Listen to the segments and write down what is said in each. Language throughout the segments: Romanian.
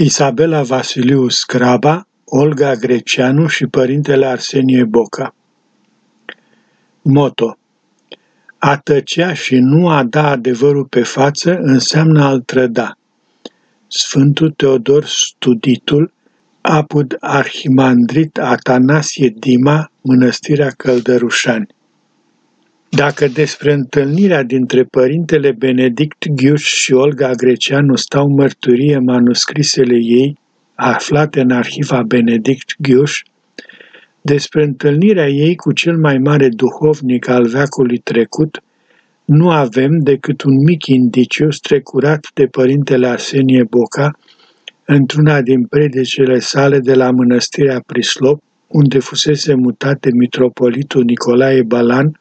Isabela Vasiliu Scraba, Olga Greceanu și părintele Arsenie Boca. Moto A tăcea și nu a da adevărul pe față înseamnă a-l trăda. Sfântul Teodor Studitul, Apud Arhimandrit Atanasie Dima, Mănăstirea Căldărușani. Dacă despre întâlnirea dintre părintele Benedict Ghiuș și Olga Greceanu stau mărturie manuscrisele ei, aflate în arhiva Benedict Ghiuș, despre întâlnirea ei cu cel mai mare duhovnic al veacului trecut, nu avem decât un mic indiciu strecurat de părintele Arsenie Boca într-una din predicele sale de la mănăstirea Prislop, unde fusese mutat de mitropolitul Nicolae Balan,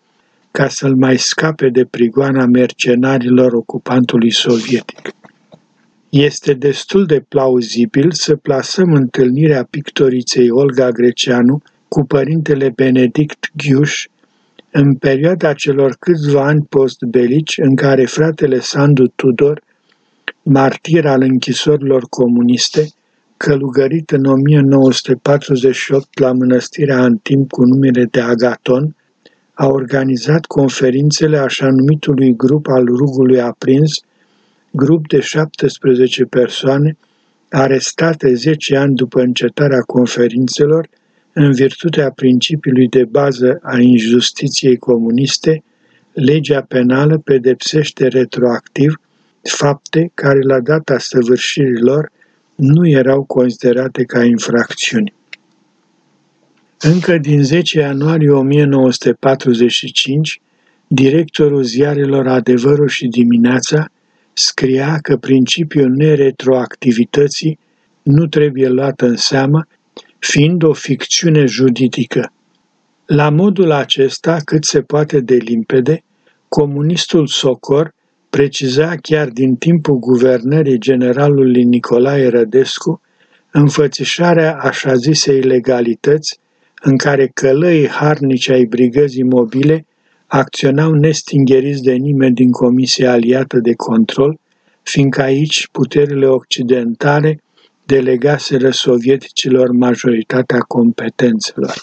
ca să-l mai scape de prigoana mercenarilor ocupantului sovietic. Este destul de plauzibil să plasăm întâlnirea pictoriței Olga Greceanu cu părintele Benedict Ghiuș în perioada celor câțiva ani postbelici în care fratele Sandu Tudor, martir al închisorilor comuniste, călugărit în 1948 la mănăstirea Antim cu numele de Agaton, a organizat conferințele așa numitului grup al rugului aprins, grup de 17 persoane arestate 10 ani după încetarea conferințelor în virtutea principiului de bază a injustiției comuniste, legea penală pedepsește retroactiv fapte care la data săvârșirilor nu erau considerate ca infracțiuni. Încă din 10 ianuarie 1945, directorul ziarelor Adevărul și Dimineața scria că principiul neretroactivității nu trebuie luat în seamă, fiind o ficțiune juridică. La modul acesta, cât se poate de limpede, comunistul Socor preciza chiar din timpul guvernării generalului Nicolae Rădescu înfățișarea așa zisei legalități în care călăii harnici ai brigăzii mobile acționau nestingheriți de nimeni din Comisia Aliată de Control, fiindcă aici puterile occidentale delegaseră sovieticilor majoritatea competențelor.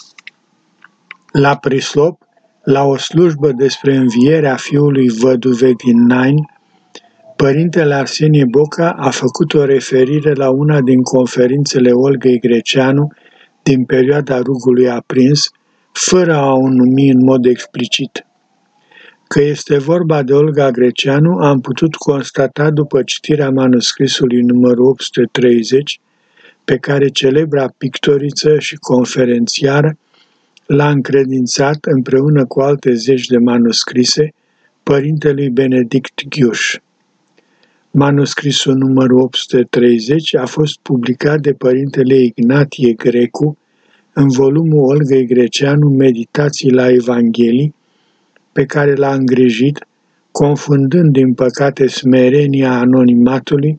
La Prislop, la o slujbă despre învierea fiului văduve din Nain, părintele Arsenie Boca a făcut o referire la una din conferințele Olgăi Greceanu din perioada rugului aprins, fără a o numi în mod explicit. Că este vorba de Olga Greceanu am putut constata după citirea manuscrisului numărul 830, pe care celebra pictoriță și conferențiară l-a încredințat împreună cu alte zeci de manuscrise părintelui Benedict Ghiuș. Manuscrisul numărul 830 a fost publicat de părintele Ignatie Grecu în volumul Olgăi Greceanu Meditații la Evanghelii, pe care l-a îngrijit, confundând din păcate smerenia anonimatului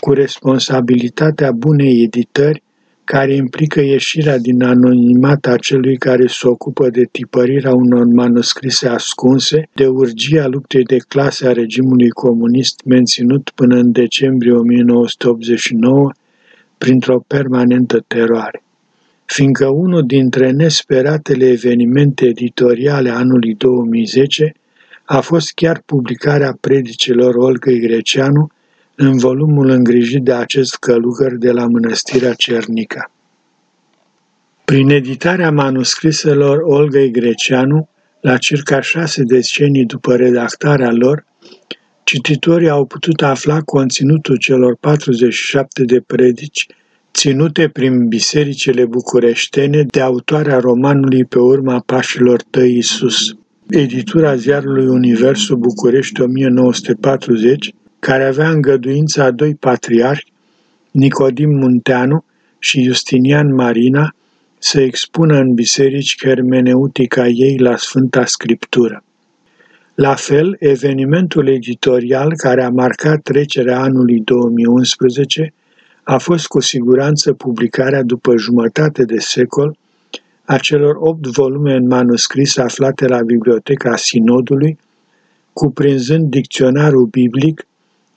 cu responsabilitatea bunei editări care implică ieșirea din anonimat a celui care se ocupă de tipărirea unor manuscrise ascunse, de urgia luptei de clase a regimului comunist menținut până în decembrie 1989 printr-o permanentă teroare. Fiindcă unul dintre nesperatele evenimente editoriale anului 2010 a fost chiar publicarea predicilor Olgăi Greceanu, în volumul îngrijit de acest călugăr de la mănăstirea Cernica. Prin editarea manuscriselor Olgăi Greceanu, la circa șase decenii după redactarea lor, cititorii au putut afla conținutul celor 47 de predici ținute prin bisericile bucureștene de autoarea romanului Pe urma pașilor tăi Iisus. Editura ziarului Universul București 1940 care avea îngăduința a doi patriarhi, Nicodim Munteanu și Justinian Marina, să expună în biserici hermeneutica ei la Sfânta Scriptură. La fel, evenimentul editorial care a marcat trecerea anului 2011 a fost cu siguranță publicarea după jumătate de secol a celor opt volume în manuscris aflate la Biblioteca Sinodului, cuprinzând dicționarul biblic,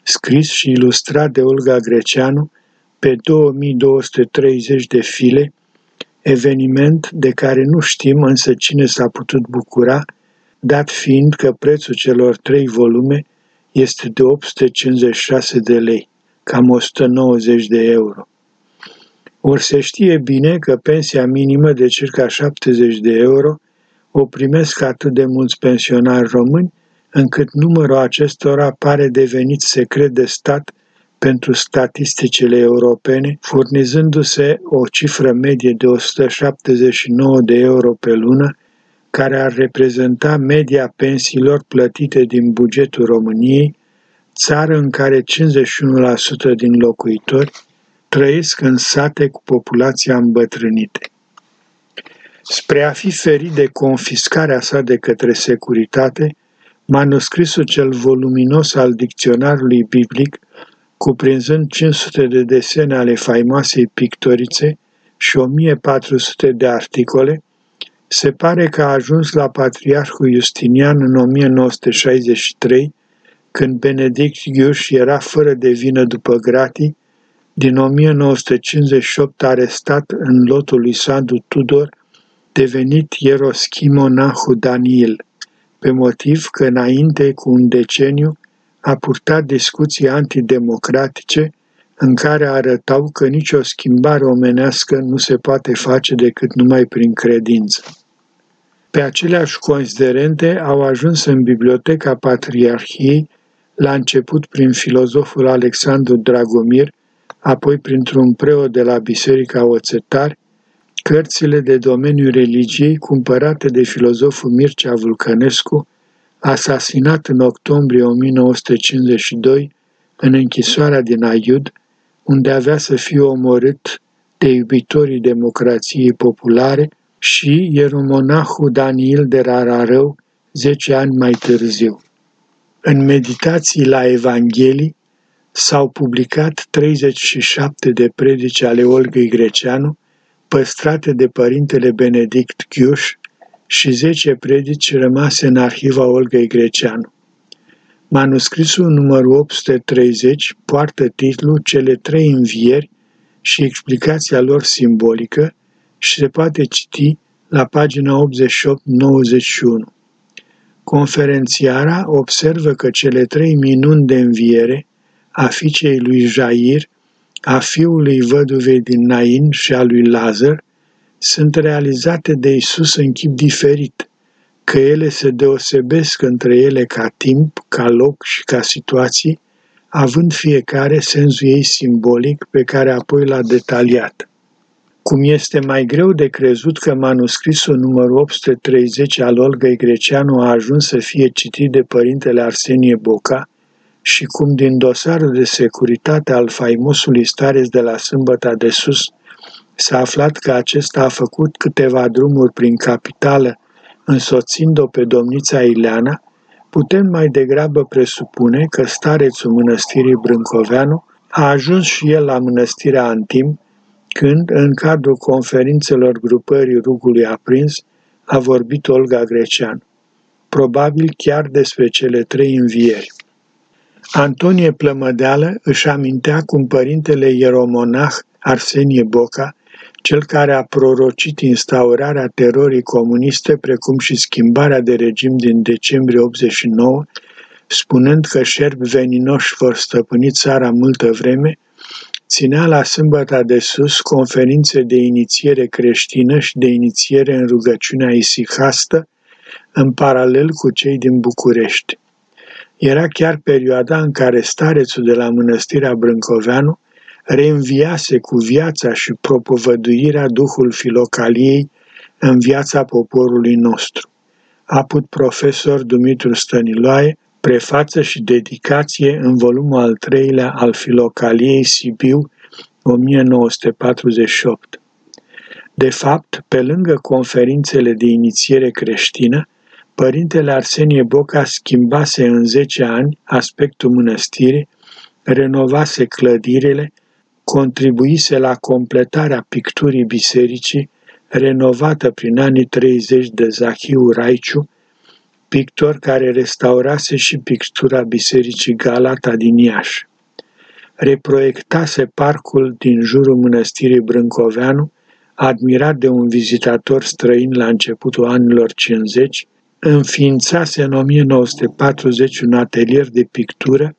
scris și ilustrat de Olga Greceanu, pe 2230 de file, eveniment de care nu știm însă cine s-a putut bucura, dat fiind că prețul celor trei volume este de 856 de lei, cam 190 de euro. Ori se știe bine că pensia minimă de circa 70 de euro o primesc atât de mulți pensionari români, încât numărul acestora pare devenit secret de stat pentru statisticile europene, furnizându-se o cifră medie de 179 de euro pe lună, care ar reprezenta media pensiilor plătite din bugetul României, țară în care 51% din locuitori trăiesc în sate cu populația îmbătrânite. Spre a fi ferit de confiscarea sa de către securitate, manuscrisul cel voluminos al dicționarului biblic, cuprinzând 500 de desene ale faimoasei pictorițe și 1400 de articole, se pare că a ajuns la Patriarhul Justinian în 1963, când Benedict Ghiuș era fără de vină după gratii, din 1958 arestat în lotul lui Sandu Tudor, devenit ieroschimonahul Daniel, pe motiv că înainte cu un deceniu a purtat discuții antidemocratice în care arătau că nicio schimbare omenească nu se poate face decât numai prin credință. Pe aceleași considerente au ajuns în biblioteca Patriarhiei, la început prin filozoful Alexandru Dragomir, apoi printr-un preot de la Biserica Oțetari, cărțile de domeniul religiei cumpărate de filozoful Mircea Vulcănescu, asasinat în octombrie 1952 în închisoarea din Aiud, unde avea să fie omorât de iubitorii democrației populare și ieromonahul Daniel de Rararău, 10 ani mai târziu. În meditații la Evanghelii s-au publicat 37 de predici ale Olgăi Greceanu, păstrate de părintele Benedict Ghiuș și 10 predici rămase în arhiva Olgăi Greceanu. Manuscrisul numărul 830 poartă titlul Cele trei învieri și explicația lor simbolică și se poate citi la pagina 88-91. Conferențiara observă că cele trei minuni de înviere a fiicei lui Jair, a fiului văduvei din Nain și a lui Lazar, sunt realizate de Isus în chip diferit, că ele se deosebesc între ele ca timp, ca loc și ca situații, având fiecare sensul ei simbolic pe care apoi l-a detaliat. Cum este mai greu de crezut că manuscrisul numărul 830 al Olgăi Greceanu a ajuns să fie citit de părintele Arsenie Boca, și cum din dosarul de securitate al faimosului stareț de la Sâmbăta de Sus s-a aflat că acesta a făcut câteva drumuri prin capitală, însoțind-o pe domnița Ileana, putem mai degrabă presupune că starețul mănăstirii Brâncoveanu a ajuns și el la mănăstirea Antim, când, în cadrul conferințelor grupării Rugului Aprins, a vorbit Olga Grecean, probabil chiar despre cele trei învieri. Antonie Plămădeală își amintea cum părintele ieromonah Arsenie Boca, cel care a prorocit instaurarea terorii comuniste precum și schimbarea de regim din decembrie 89, spunând că șerpi veninoși vor stăpâni țara multă vreme, ținea la sâmbăta de sus conferințe de inițiere creștină și de inițiere în rugăciunea isihastă, în paralel cu cei din București. Era chiar perioada în care starețul de la mănăstirea Brâncoveanu reînviase cu viața și propovăduirea Duhul Filocaliei în viața poporului nostru. Apud profesor Dumitru Stăniloae, prefață și dedicație în volumul al treilea al Filocaliei Sibiu, 1948. De fapt, pe lângă conferințele de inițiere creștină, Părintele Arsenie Boca schimbase în zece ani aspectul mănăstirii, renovase clădirile, contribuise la completarea picturii bisericii, renovată prin anii 30 de Zahiu Raiciu, pictor care restaurase și pictura bisericii Galata din Iași. reproiectase parcul din jurul mănăstirii Brâncoveanu, admirat de un vizitator străin la începutul anilor 50, înființase în 1940 un atelier de pictură,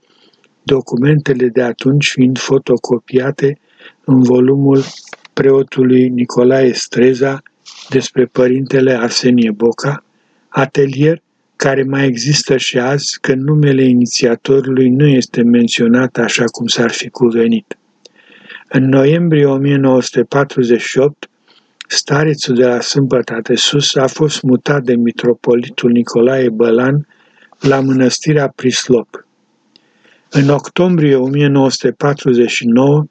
documentele de atunci fiind fotocopiate în volumul preotului Nicolae Streza despre părintele Arsenie Boca, atelier care mai există și azi când numele inițiatorului nu este menționat așa cum s-ar fi cuvenit. În noiembrie 1948, starețul de la Sâmbăta de Sus a fost mutat de mitropolitul Nicolae Bălan la mănăstirea Prislop. În octombrie 1949,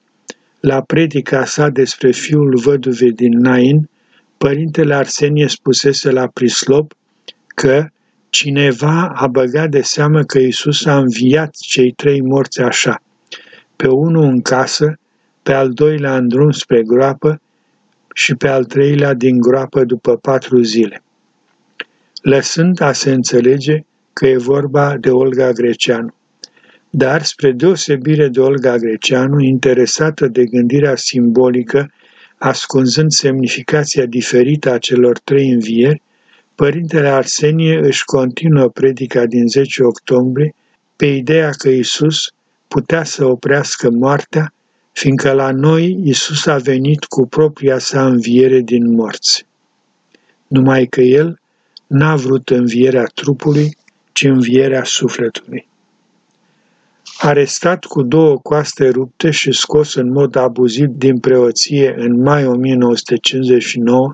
la predica sa despre fiul văduvei din Nain, părintele Arsenie spusese la Prislop că cineva a băgat de seamă că Isus a înviat cei trei morți așa, pe unul în casă, pe al doilea în drum spre groapă și pe al treilea din groapă după patru zile. Lăsând a se înțelege că e vorba de Olga Greceanu. Dar, spre deosebire de Olga Greceanu, interesată de gândirea simbolică, ascunzând semnificația diferită a celor trei învieri, Părintele Arsenie își continuă predica din 10 octombrie pe ideea că Isus putea să oprească moartea, fiindcă la noi Isus a venit cu propria sa înviere din morți. Numai că El n-a vrut învierea trupului, ci învierea sufletului. Arestat cu două coaste rupte și scos în mod abuziv din preoție în mai 1959,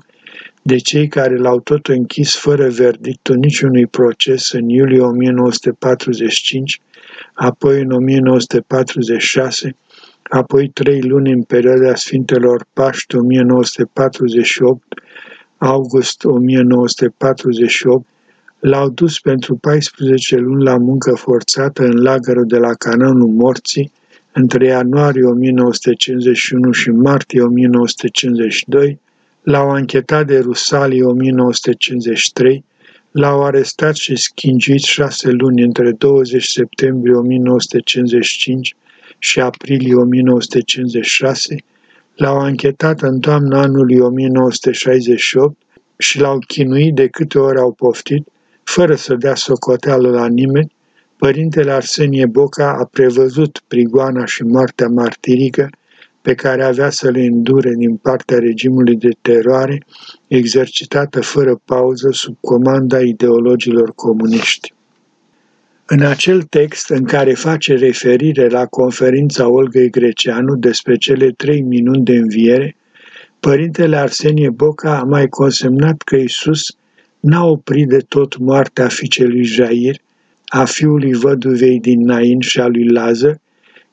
de cei care l-au tot închis fără verdictul niciunui proces în iulie 1945, apoi în 1946, apoi trei luni în perioada Sfintelor Paști 1948, august 1948, l-au dus pentru 14 luni la muncă forțată în lagărul de la Canonul Morții, între ianuarie 1951 și martie 1952, L-au anchetat de Rusalii 1953, l-au arestat și schingiit șase luni între 20 septembrie 1955 și aprilie 1956, l-au anchetat în toamna anului 1968 și l-au chinuit de câte ori au poftit, fără să dea socoteală la nimeni, Părintele Arsenie Boca a prevăzut prigoana și moartea martirică pe care avea să le îndure din partea regimului de teroare exercitată fără pauză sub comanda ideologilor comuniști. În acel text în care face referire la conferința Olgăi Greceanu despre cele trei minuni de înviere, părintele Arsenie Boca a mai consemnat că Isus n-a oprit de tot moartea fiicelui Jair, a fiului văduvei din Nain și a lui Lazar,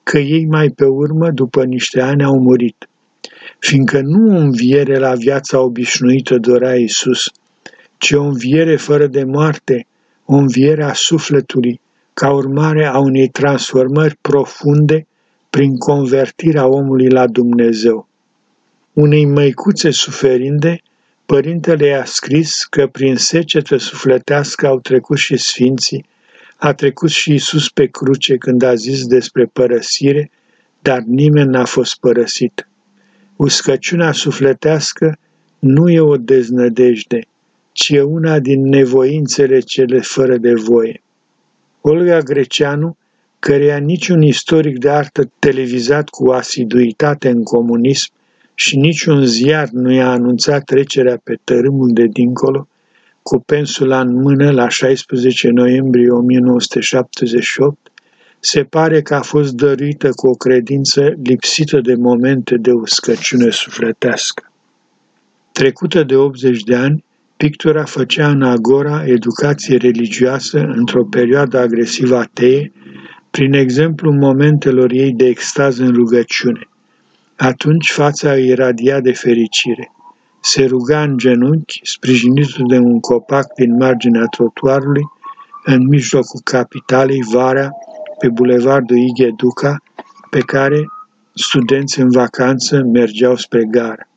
că ei mai pe urmă, după niște ani, au murit. Fiindcă nu o înviere la viața obișnuită dorea Iisus, ci o înviere fără de moarte, o înviere a sufletului, ca urmare a unei transformări profunde prin convertirea omului la Dumnezeu. Unei măicuțe suferinde, părintele i-a scris că prin secetă sufletească au trecut și sfinții, a trecut și Isus pe cruce când a zis despre părăsire, dar nimeni n-a fost părăsit. Uscăciunea sufletească nu e o deznădejde, ci e una din nevoințele cele fără de voie. Olga Greceanu, căreia niciun istoric de artă televizat cu asiduitate în comunism și niciun ziar nu i-a anunțat trecerea pe tărâmul de dincolo, cu pensula în mână la 16 noiembrie 1978, se pare că a fost dăruită cu o credință lipsită de momente de uscăciune sufletească. Trecută de 80 de ani, pictura făcea în Agora educație religioasă într-o perioadă agresivă atee, prin exemplu momentelor ei de extaz în rugăciune. Atunci fața îi iradia de fericire se ruga în genunchi, sprijinit de un copac din marginea trotuarului, în mijlocul capitalei, vara, pe bulevardul Ighe Duca, pe care studenți în vacanță mergeau spre gară.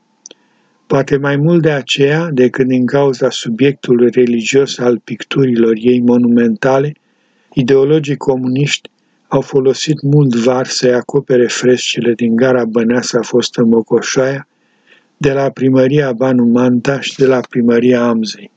Poate mai mult de aceea decât din cauza subiectului religios al picturilor ei monumentale, ideologii comuniști au folosit mult var să-i acopere frescile din gara Băneasa fostă Mocoșoaia, de la primăria Banu Manta și de la primăria Amzei.